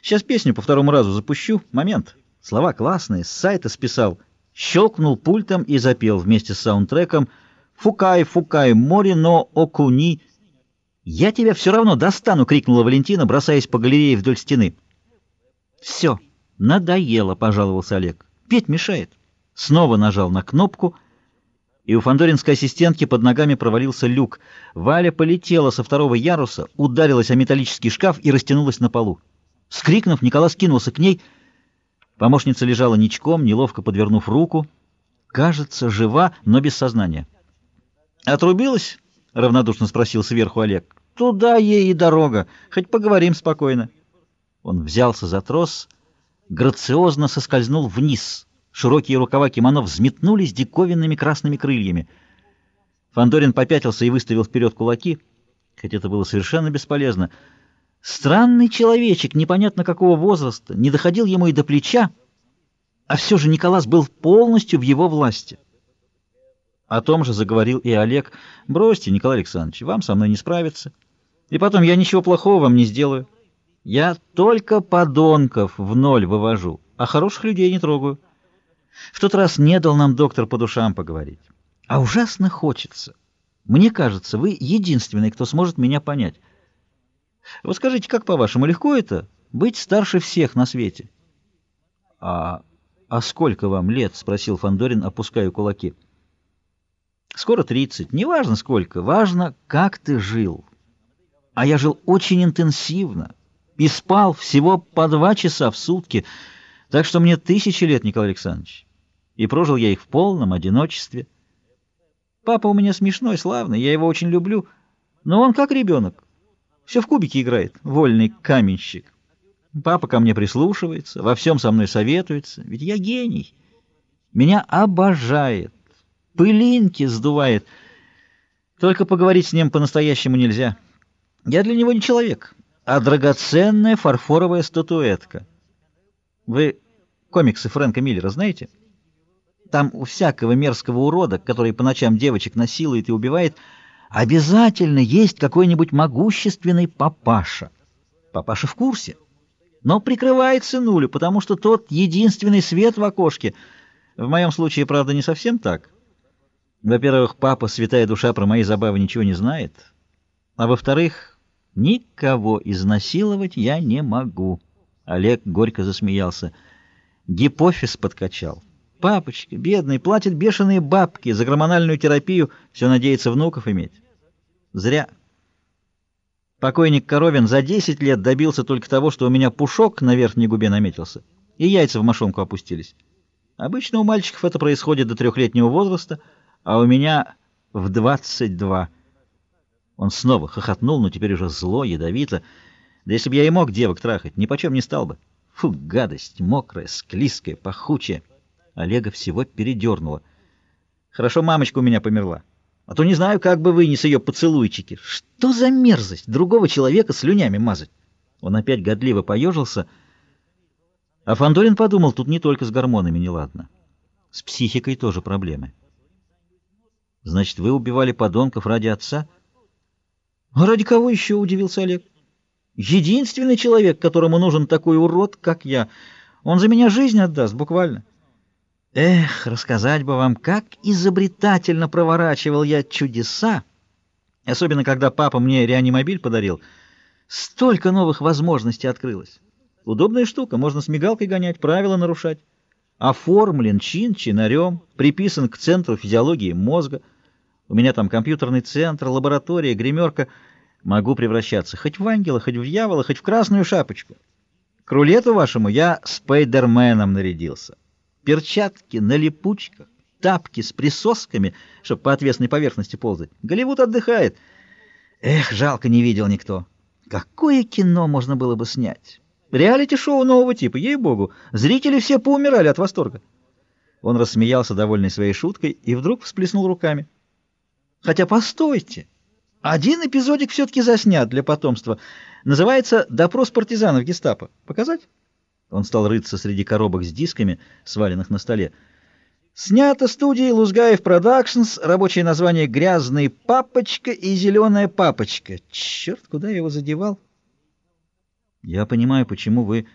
Сейчас песню по второму разу запущу. Момент. Слова классные, с сайта списал. Щелкнул пультом и запел вместе с саундтреком «Фукай, фукай, море, но окуни». «Я тебя все равно достану!» — крикнула Валентина, бросаясь по галерее вдоль стены. «Все, надоело!» — пожаловался Олег. «Петь мешает». Снова нажал на кнопку, и у фандоринской ассистентки под ногами провалился люк. Валя полетела со второго яруса, ударилась о металлический шкаф и растянулась на полу. Скрикнув, Николас кинулся к ней. Помощница лежала ничком, неловко подвернув руку. Кажется, жива, но без сознания. «Отрубилась?» — равнодушно спросил сверху Олег. «Туда ей и дорога. Хоть поговорим спокойно». Он взялся за трос, грациозно соскользнул вниз. Широкие рукава кимоно взметнулись диковинными красными крыльями. Фандорин попятился и выставил вперед кулаки, хотя это было совершенно бесполезно. Странный человечек, непонятно какого возраста, не доходил ему и до плеча, а все же Николас был полностью в его власти. О том же заговорил и Олег. «Бросьте, Николай Александрович, вам со мной не справиться. И потом, я ничего плохого вам не сделаю. Я только подонков в ноль вывожу, а хороших людей не трогаю. В тот раз не дал нам доктор по душам поговорить. А ужасно хочется. Мне кажется, вы единственный, кто сможет меня понять. Вот скажите, как по-вашему, легко это — быть старше всех на свете?» «А, а сколько вам лет?» — спросил Фандорин, опуская кулаки. Скоро тридцать. Неважно сколько, важно, как ты жил. А я жил очень интенсивно и спал всего по два часа в сутки, так что мне тысячи лет, Николай Александрович. И прожил я их в полном одиночестве. Папа у меня смешной, славный, я его очень люблю, но он как ребенок. Все в кубики играет, вольный каменщик. Папа ко мне прислушивается, во всем со мной советуется, ведь я гений. Меня обожает пылинки сдувает. Только поговорить с ним по-настоящему нельзя. Я для него не человек, а драгоценная фарфоровая статуэтка. Вы комиксы Фрэнка Миллера знаете? Там у всякого мерзкого урода, который по ночам девочек насилует и убивает, обязательно есть какой-нибудь могущественный папаша. Папаша в курсе, но прикрывает сынулю, потому что тот единственный свет в окошке. В моем случае, правда, не совсем так. Во-первых, папа, святая душа, про мои забавы ничего не знает. А во-вторых, никого изнасиловать я не могу. Олег горько засмеялся. Гипофиз подкачал. Папочка, бедный, платит бешеные бабки за гормональную терапию, все надеется внуков иметь. Зря. Покойник Коровин за 10 лет добился только того, что у меня пушок на верхней губе наметился, и яйца в мошонку опустились. Обычно у мальчиков это происходит до трехлетнего возраста — а у меня в двадцать два. Он снова хохотнул, но теперь уже зло, ядовито. Да если бы я и мог девок трахать, ни почем не стал бы. Фу, гадость, мокрая, склизкая, пахучая. Олега всего передернуло. Хорошо, мамочка у меня померла. А то не знаю, как бы вынес ее поцелуйчики. Что за мерзость другого человека слюнями мазать? Он опять годливо поежился. А Фандорин подумал, тут не только с гормонами неладно. С психикой тоже проблемы. Значит, вы убивали подонков ради отца? А ради кого еще, удивился Олег. Единственный человек, которому нужен такой урод, как я. Он за меня жизнь отдаст, буквально. Эх, рассказать бы вам, как изобретательно проворачивал я чудеса, особенно когда папа мне реанимобиль подарил. Столько новых возможностей открылось. Удобная штука, можно с мигалкой гонять, правила нарушать. Оформлен чин-чинарем, приписан к центру физиологии мозга — у меня там компьютерный центр, лаборатория, гримерка. Могу превращаться хоть в ангела, хоть в дьявола, хоть в красную шапочку. К рулету вашему я спайдерменом нарядился. Перчатки на липучках, тапки с присосками, чтобы по отвесной поверхности ползать. Голливуд отдыхает. Эх, жалко, не видел никто. Какое кино можно было бы снять? Реалити-шоу нового типа, ей-богу. Зрители все поумирали от восторга. Он рассмеялся, довольный своей шуткой, и вдруг всплеснул руками. Хотя, постойте, один эпизодик все-таки заснят для потомства. Называется «Допрос партизанов гестапо». Показать? Он стал рыться среди коробок с дисками, сваленных на столе. Снято студией Лузгаев Продакшнс, рабочее название «Грязный папочка» и «Зеленая папочка». Черт, куда я его задевал? Я понимаю, почему вы